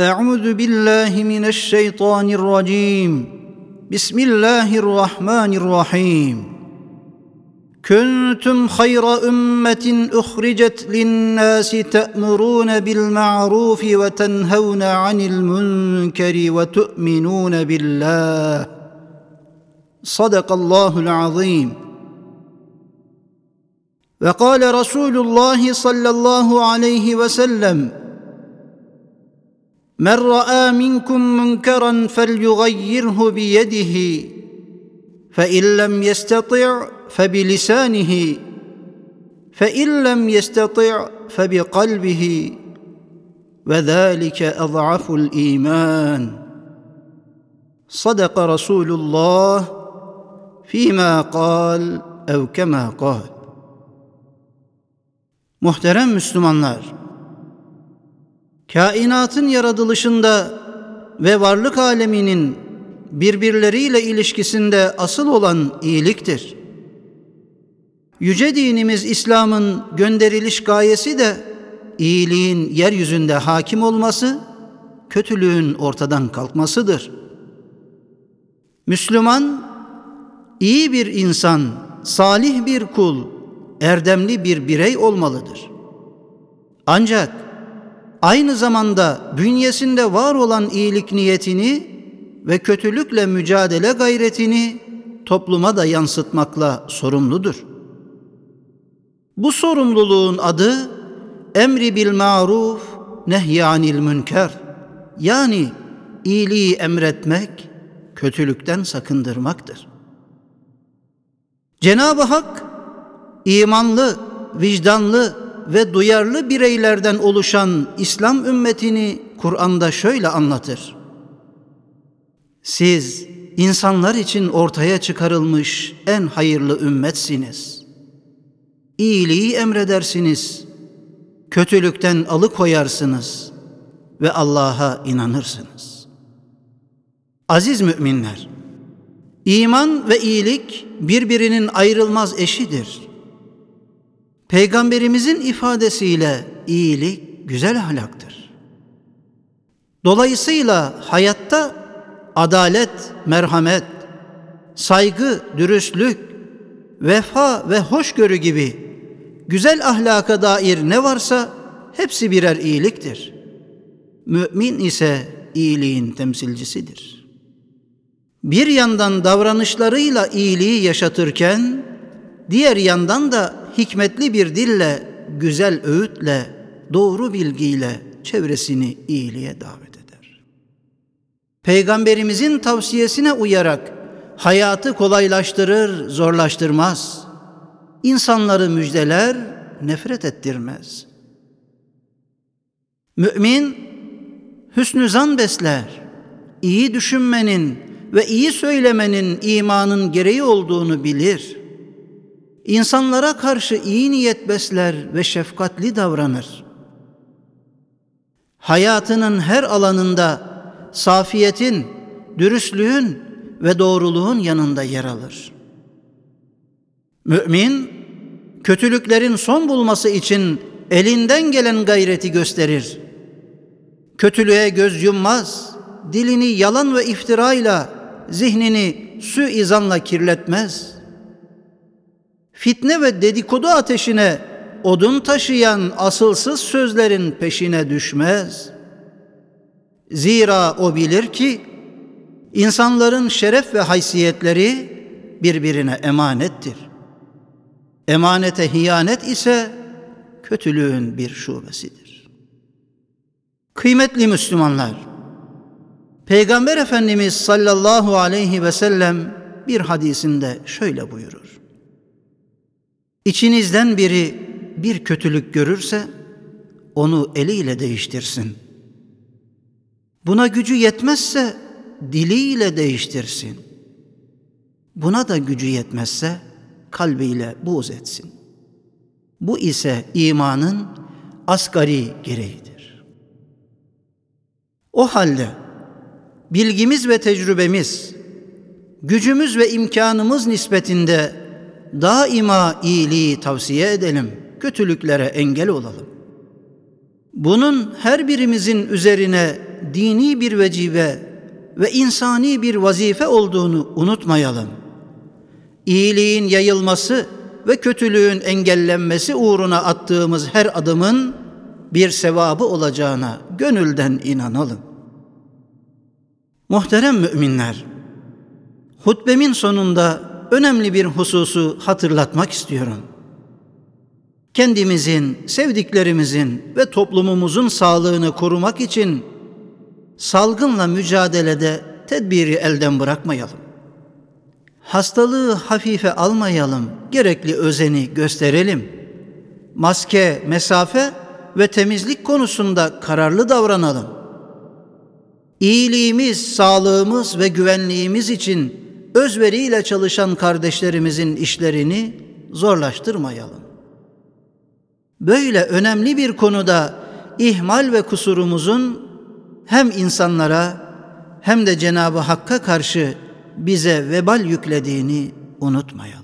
أعوذ بالله من الشيطان الرجيم. بسم الله الرحمن الرحيم. كنتم خير أمة أخرجت للناس تأمرون بالمعروف وتنهون عن المنكر وتؤمنون بالله. صدق الله العظيم. وقال رسول الله صلى الله عليه وسلم من رأى منكم منكرا فليغيره بيده فإن لم يستطع فبلسانه فإن لم يستطع فبقلبه وذلك أضعف الإيمان. صدق رسول الله فيما قال أو كما قال. Muhterem Müslümanlar, kainatın yaratılışında ve varlık aleminin birbirleriyle ilişkisinde asıl olan iyiliktir. Yüce dinimiz İslam'ın gönderiliş gayesi de iyiliğin yeryüzünde hakim olması, kötülüğün ortadan kalkmasıdır. Müslüman, iyi bir insan, salih bir kul, erdemli bir birey olmalıdır. Ancak aynı zamanda bünyesinde var olan iyilik niyetini ve kötülükle mücadele gayretini topluma da yansıtmakla sorumludur. Bu sorumluluğun adı emri bil maruf nehyanil münker yani iyiliği emretmek, kötülükten sakındırmaktır. Cenab-ı Hak imanlı, vicdanlı ve duyarlı bireylerden oluşan İslam ümmetini Kur'an'da şöyle anlatır. Siz insanlar için ortaya çıkarılmış en hayırlı ümmetsiniz. İyiliği emredersiniz, kötülükten alıkoyarsınız ve Allah'a inanırsınız. Aziz müminler, iman ve iyilik birbirinin ayrılmaz eşidir. Peygamberimizin ifadesiyle iyilik güzel ahlaktır. Dolayısıyla hayatta adalet, merhamet, saygı, dürüstlük, vefa ve hoşgörü gibi güzel ahlaka dair ne varsa hepsi birer iyiliktir. Mümin ise iyiliğin temsilcisidir. Bir yandan davranışlarıyla iyiliği yaşatırken, diğer yandan da hikmetli bir dille, güzel öğütle, doğru bilgiyle çevresini iyiliğe davet eder. Peygamberimizin tavsiyesine uyarak hayatı kolaylaştırır, zorlaştırmaz. İnsanları müjdeler, nefret ettirmez. Mümin hüsnü zan besler. iyi düşünmenin ve iyi söylemenin imanın gereği olduğunu bilir.'' İnsanlara karşı iyi niyet besler ve şefkatli davranır. Hayatının her alanında safiyetin, dürüstlüğün ve doğruluğun yanında yer alır. Mümin, kötülüklerin son bulması için elinden gelen gayreti gösterir. Kötülüğe göz yummaz, dilini yalan ve iftirayla, zihnini suizanla kirletmez.'' Fitne ve dedikodu ateşine odun taşıyan asılsız sözlerin peşine düşmez. Zira o bilir ki insanların şeref ve haysiyetleri birbirine emanettir. Emanete hiyanet ise kötülüğün bir şubesidir. Kıymetli Müslümanlar, Peygamber Efendimiz sallallahu aleyhi ve sellem bir hadisinde şöyle buyurur. İçinizden biri bir kötülük görürse onu eliyle değiştirsin. Buna gücü yetmezse diliyle değiştirsin. Buna da gücü yetmezse kalbiyle buğz etsin. Bu ise imanın asgari gereğidir. O halde bilgimiz ve tecrübemiz, gücümüz ve imkanımız nispetinde daima iyiliği tavsiye edelim, kötülüklere engel olalım. Bunun her birimizin üzerine dini bir vecibe ve insani bir vazife olduğunu unutmayalım. İyiliğin yayılması ve kötülüğün engellenmesi uğruna attığımız her adımın bir sevabı olacağına gönülden inanalım. Muhterem müminler, hutbemin sonunda önemli bir hususu hatırlatmak istiyorum. Kendimizin, sevdiklerimizin ve toplumumuzun sağlığını korumak için salgınla mücadelede tedbiri elden bırakmayalım. Hastalığı hafife almayalım, gerekli özeni gösterelim. Maske, mesafe ve temizlik konusunda kararlı davranalım. İyiliğimiz, sağlığımız ve güvenliğimiz için özveriyle çalışan kardeşlerimizin işlerini zorlaştırmayalım. Böyle önemli bir konuda ihmal ve kusurumuzun hem insanlara hem de Cenab-ı Hakk'a karşı bize vebal yüklediğini unutmayalım.